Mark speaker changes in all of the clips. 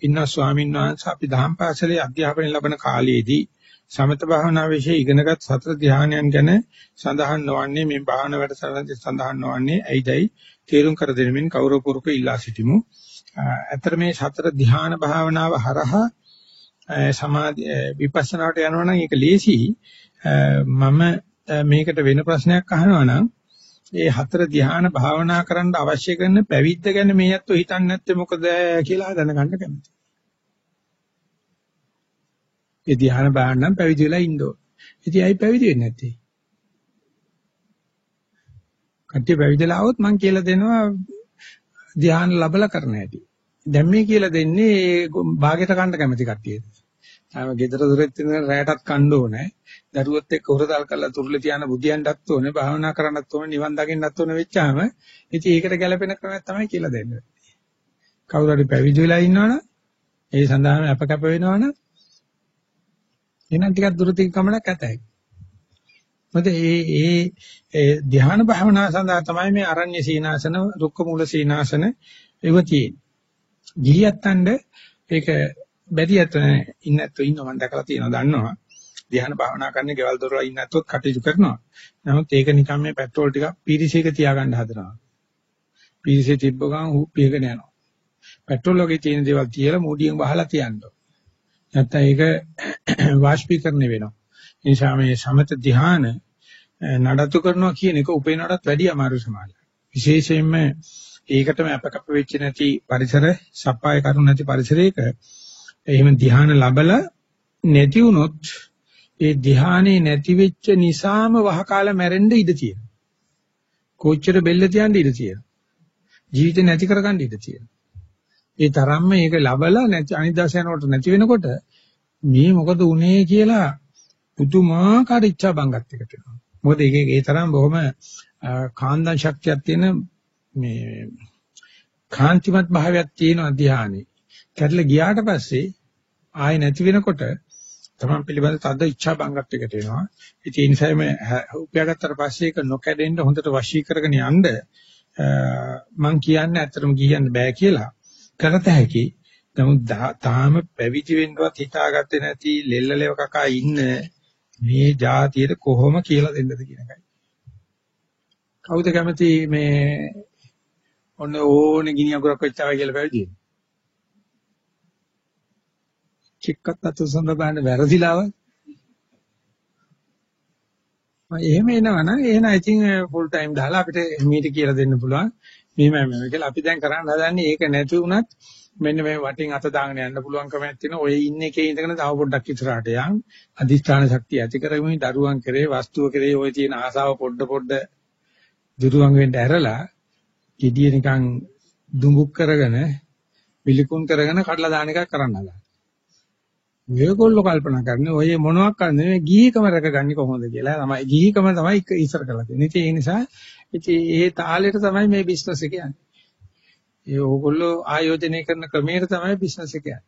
Speaker 1: ඉන්න ස්වාමීන් වහන්සේ අපි දහම් පාසලේ අධ්‍යාපනය ලබන කාලයේදී සමත භාවනා વિશે ඉගෙනගත් සතර ධානයන් ගැන සඳහන් නොවන්නේ මේ භාවන වැඩසටහනදී සඳහන් නොවන්නේ ඇයිදයි තේරුම් කර දෙමින් කෞරවපුරක ඉල්ලා සිටිමු. අතර මේ සතර ධාන භාවනාව හරහා සමාධි විපස්සනාට යනවා නම් ඒක ලේසි. මම මේකට වෙන ප්‍රශ්නයක් අහනවා නම් ඒ හතර ධ්‍යාන භාවනා කරන්න අවශ්‍ය කරන පැවිද්ද ගැන මේ අත්ව හිතන්නේ නැත්තේ මොකද කියලා දැනගන්න කැමතියි. ඒ ධ්‍යාන භාවනා නම් පැවිදි වෙලා ඉන්න ඕන. ඉතින් ඇයි පැවිදි වෙන්නේ නැත්තේ? කට්ටිය පැවිදිලා આવොත් මම කියලා දෙනවා ධ්‍යාන ලැබලා කරන්න ඇති. දැන් මේ කියලා දෙන්නේ භාගයට කන්න කැමති කට්ටියට. ආව ගෙදර දොරෙත් ඉන්න රැයටත් කන්න ඕනේ. දරුවොත් එක්ක උරතල් කරලා තුරුලේ තියාන බුදියන්ටත් ඕනේ, භාවනා කරන්නත් ඕනේ, නිවන් දකින්නත් ඕනේ වෙච්චාම ඉතින් ඒකට ගැළපෙන ක්‍රමයක් තමයි කියලා දෙන්නේ. කවුරු හරි පැවිදි වෙලා ඉන්නවනම් ඒ සඳහාම අප කැප වෙනවනම් එහෙනම් ටිකක් දුරතික ගමනක් ඇතයි. මොකද මේ මේ ධ්‍යාන භාවනාව සඳහා තමයි මේ අරණ්‍ය සීනාසන, රුක්ක මූල සීනාසන ඒව තියෙන්නේ. ගිහියත්තන්ට ඒක බැරියත් ඉන්නත් ඉන්නව මම දැකලා තියෙනවා දන්නවා. ධ්‍යාන භාවනා කරන්න ගෙවල් දොරවල් ඉන්නත්වත් කටයුතු කරනවා. නමුත් ඒක නිකන් මේ පෙට්‍රෝල් ටිකක් පීරිසයක තියාගන්න හදනවා. පීරිසේ තිබ්බ ගමන් පියගෙන යනවා. පෙට්‍රෝල් වගේ තියෙන දේවල් තියලා මූඩියෙන් වහලා තියන්න. නැත්නම් ඒක වාෂ්පීකරණය වෙනවා. ඒ නිසා මේ සමත ධ්‍යාන නඩත්තු කරනවා කියන එක උපේනටත් වැඩි අමාරු සමානයි. විශේෂයෙන්ම ඒකටම අපකප වෙච්ච නැති පරිසර, සප්පාය කරුණ නැති පරිසරයක එහෙම ධ්‍යාන ලැබලා නැති වුනොත් ඒ ධ්‍යානේ නැති වෙච්ච නිසාම වහකාල මැරෙන්න ඉඩ තියෙනවා. කොච්චර බෙල්ල තියන්න ඉඩ තියෙනවා. ජීවිතේ නැති කරගන්න ඉඩ තියෙනවා. ඒ තරම්ම මේක ලබලා නැති අනිදාසයනකට නැති වෙනකොට මේ මොකද උනේ කියලා පුදුමාකාර ඉච්ඡා බංගත් එකට එනවා. මොකද ඒකේ ඒ තරම් බොහොම කාන්දන් ශක්තියක් තියෙන මේ කාන්තිමත් භාවයක් තියෙන ධ්‍යානෙ. කැඩලා ගියාට පස්සේ ආයෙ නැති වෙනකොට තමන් පිළිබඳ තද ඉච්ඡා බංගත්වයකට එනවා. ඉතින් ඒ නිසා මේ උපයාගත්තට පස්සේ ඒක නොකැඩෙන්න හොඳට වශී කරගෙන යන්න මම කියන්නේ ඇත්තටම කියන්න බෑ කියලා. කරත හැකි. නමුත් තාම පැවිදි වෙන්නවත් හිතාගත්තේ නැති ලෙල්ලලව කකා ඉන්න මේ જાතියට කොහොම කියලා දෙන්නද කියන එකයි. කවුද කැමති මේ ඔන්න ඕනේ ගිනි අඟුරක් වෙච්චා කියලා පැවිදි වෙන්නේ? චික්කත් අත සඳහන් වැරදිලාව. මම එහෙම එනවනම් එහෙනම් ඉතින් ෆුල් ටයිම් දාලා අපිට මීට කියලා දෙන්න පුළුවන්. මෙහෙමයි මෙහෙමයි කියලා අපි දැන් කරන්න හදන්නේ ඒක නැති වුණත් මෙන්න මේ වටින් අත දාගෙන යන්න පුළුවන් කමක් තියෙනවා. ඔය ඉන්න එකේ ඉඳගෙන තව පොඩ්ඩක් ඉස්සරහට යන්. අදිෂ්ඨාන ශක්තිය ඇති කරගමින් දරුවන් කරේ වස්තුව කරේ ඔය තියෙන ආසාව පොඩ පොඩ දුරුවන් වෙන්න ඇරලා gediya නිකන් දුඹුක් කරගෙන පිළිකුන් කරගෙන කඩලා දාන එකක් කරන්න හදලා. මේගොල්ලෝ කල්පනා කරන්නේ ඔය මොනවක් කරන්නේ මේ ගිහිකම රැකගන්නේ කොහොමද කියලා තමයි ගිහිකම තමයි ඉස්සර කරලා තියෙන්නේ. ඉතින් ඒ නිසා ඉතින් ඒ තාලෙට තමයි මේ බිස්නස් එක යන්නේ. ඒ ඕගොල්ලෝ ආයෝජනය කරන ක්‍රමයට තමයි බිස්නස් එක යන්නේ.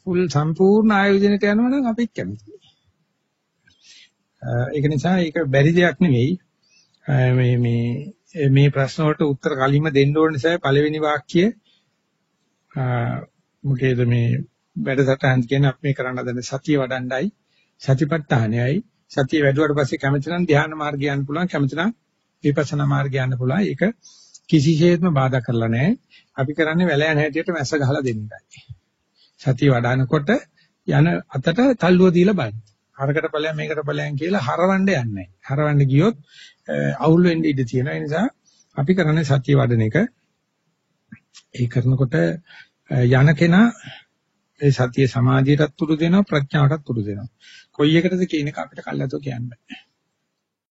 Speaker 1: ෆුල් සම්පූර්ණ ආයෝජනයට යනවා නම් අපිත් කැමතියි. ඒක නිසා ඒක බැරි දෙයක් නෙවෙයි. මේ මේ මේ ප්‍රශ්න වලට උත්තර කලින්ම දෙන්න ඕන නිසා පළවෙනි වාක්‍ය මොකේද මේ වැඩසටහන් කියන්නේ අපි මේ කරන්න හදන සතිය වඩණ්ඩයි සතිපට්ඨානයයි. සතිය වැඩුවට පස්සේ කැමති නම් ධ්‍යාන මාර්ගය යන්න පුළුවන් කැමති නම් විපස්සනා මාර්ගය යන්න පුළුවන්. ඒක කිසිසේත්ම බාධා කරලා නැහැ. අපි කරන්නේ වැලයන් හැටියට මැස්ස ගහලා දෙන්න එකයි. සතිය වඩනකොට යන අතට තල්ලුව දීලා බලන්න. අරකට ඵලයන් මේකට ඵලයන් කියලා හරවන්න යන්නේ නැහැ. හරවන්න ගියොත් අවුල් වෙන්න ඉඩ තියෙනවා. ඒ නිසා අපි කරන්නේ සතිය වඩන එක. ඒ කරනකොට යන කෙනා ඒ සතිය සමාධියටත් තුරු දෙනවා ප්‍රඥාවටත් තුරු දෙනවා. කොයි එකටද කියන එක අපිට කල්ලාතෝ කියන්න බෑ.